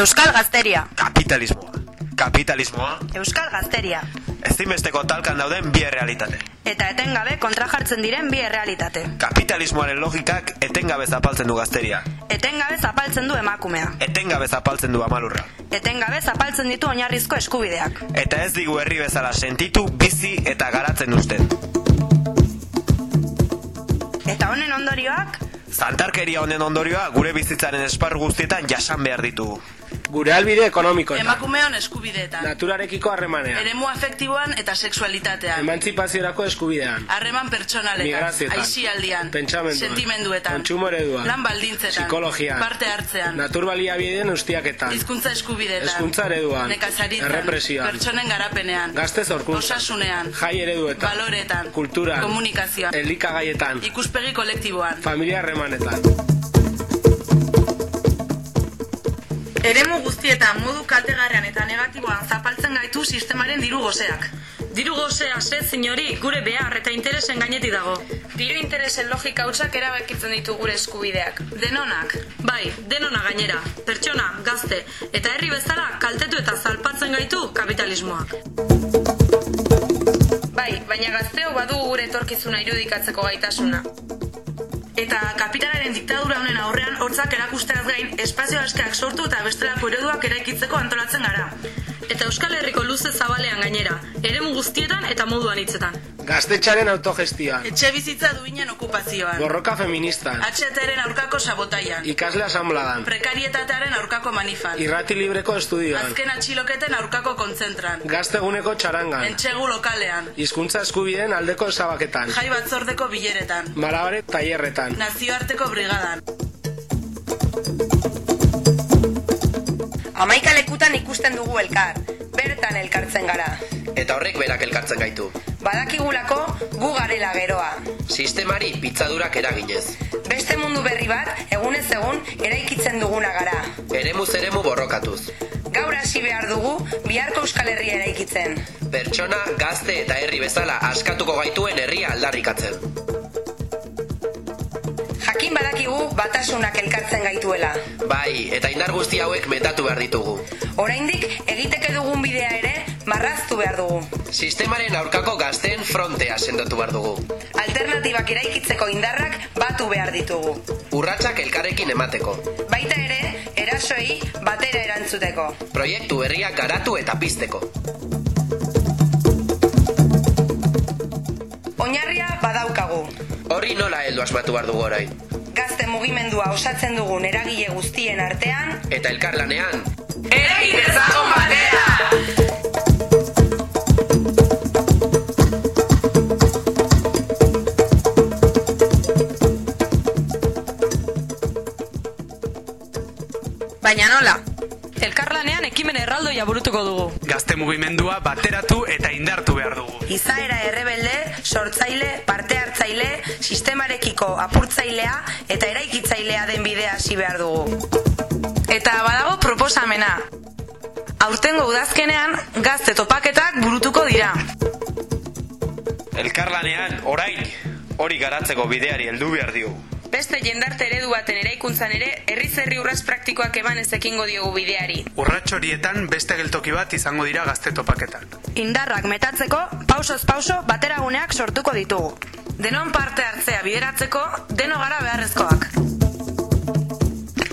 Euskal Gazteria. Kapitalismoa. Kapitalismoa. Euskal Gazteria. Ezinbesteko talkan dauden bi errealitate. Eta etengabe kontra jartzen diren bi errealitate. Kapitalismoaren logikak etengabe zapaltzen du gazteria. Etengabe zapaltzen du emakumea. Etengabe zapaltzen du amalurra. Etengabe zapaltzen ditu oinarrizko eskubideak. Eta ez digu herri bezala sentitu, bizi eta garatzen uzten. Eta honen ondorioak, Zantarkeria honen ondorioa gure bizitzaren esparru guztietan jasan behar ditugu. Gure albide ekonomikoetan, Emakumeon eskubideetan. naturarekiko harremanean, Eremu afektiboan eta sexualitatean. emantzipaziorako eskubidean, Harreman pertsonaletan, Migrazioetan, aizialdian, pentsamenduan, sentimenduetan, kontsumo ereduan, lan baldintzetan, psikologian, parte hartzean, naturbaliabideen ustiaketan, hizkuntza eskubidetan, hezkuntza ereduan, nekazaritzan, errepresioan, pertsonen garapenean, gazte zorkuntza, osasunean, jai ereduetan, baloretan, kulturan, komunikazioan, elikagaietan, ikuspegi kolektiboan, familia harremanetan. Eremu guztietan modu kaltegarrean eta negatiboan zapaltzen gaitu sistemaren diru gozeak. Diru gozea zez zinori gure behar eta interesen gainetik dago. Diru interesen logika hutsak erabakitzen ditu gure eskubideak. denonak. Bai, denona gainera, pertsona, gazte, eta herri bezala kaltetu eta zalpatzen gaitu kapitalismoak. Bai, baina gazteo badu gure etorkizuna irudikatzeko gaitasuna. Eta kapitalaren diktadura honen aurrean hortzak erakusteaz gain espazio askeak sortu eta bestelako ereduak eraikitzeko antolatzen gara. Eta Euskal Herriko luze zabalean gainera, eremu guztietan eta moduan hitzetan. Gaztetxaren autogestioan, etxe bizitza duinen okupazioan, borroka feministan, HTren aurkako sabotaian, ikasle asambladan, prekarietatearen aurkako manifan, irrati libreko estudioan, azken atxiloketen aurkako kontzentran, gazteguneko txarangan, entxegu lokalean, hizkuntza eskubideen aldeko esabaketan, jai batzordeko bileretan, malabaret tailerretan, nazioarteko brigadan, Amaika ikusten dugu elkar. Bertan elkartzen gara. Eta horrek berak elkartzen gaitu. Badakigulako gu garela geroa. Sistemari pitzadurak eraginez. Beste mundu berri bat, egunez egun, eraikitzen duguna gara. Eremuz eremu borrokatuz. Gaur hasi behar dugu, biharko Euskal Herria eraikitzen. Pertsona, gazte eta herri bezala askatuko gaituen herria aldarrikatzen. Jakin badakigu batasunak elkartzen gaituela. Bai, eta indar guzti hauek metatu behar ditugu. Oraindik egiteke dugun bidea ere marraztu behar dugu. Sistemaren aurkako gazteen frontea sendotu behar dugu. Alternatibak eraikitzeko indarrak batu behar ditugu. Urratsak elkarrekin emateko. Baita ere, erasoei batera erantzuteko. Proiektu herriak garatu eta pizteko. Oinarria badaukagu. Horri nola heldu asmatu behar dugu orain. Gazte mugimendua osatzen dugun eragile guztien artean, Eta elkarlanean, eragin dezagun batera! Baina nola? Elkarlanean ekimen erraldoia burutuko dugu. Gazte mugimendua bateratu eta indartu behar dugu. Izaera errebelde, sortzaile, parte hartzaile, sistemarekiko apurtzailea eta eraikitzailea den bidea hasi behar dugu. Eta badago proposamena. Aurtengo udazkenean gazte topaketak burutuko dira. Elkarlanean, orain, hori garatzeko bideari heldu behar diogu. Beste jendarte eredu baten eraikuntzan ere, herri urraz praktikoak eman ez ekingo diogu bideari. Urrats horietan beste geltoki bat izango dira gazte topaketan. Indarrak metatzeko, pausoz pauso, bateraguneak sortuko ditugu. Denon parte hartzea bideratzeko, deno gara beharrezkoak.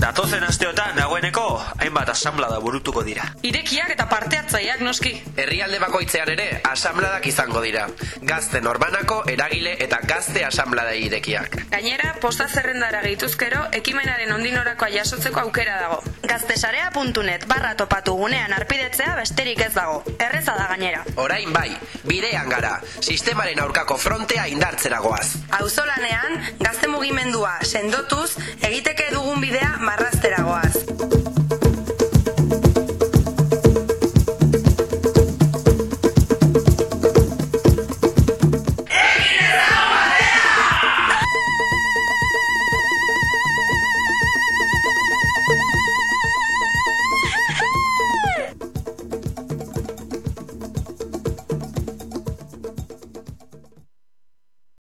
Datozen asteotan dagoeneko, hainbat asamblada burutuko dira. Irekiak eta parte hartzaileak noski. herrialde bakoitzean ere asambladak izango dira. Gazte norbanako, eragile eta gazte asambladei irekiak. Gainera, posta zerrendara gehituzkero, ekimenaren ondinorakoa jasotzeko aukera dago. Gaztesarea.net barra topatu gunean arpidetzea besterik ez dago. Erreza da gainera. Orain bai, bidean gara, sistemaren aurkako frontea indartzeragoaz. Auzolanean, gazte mugimendua sendotuz, egiteke dugun bidea marrazteragoaz.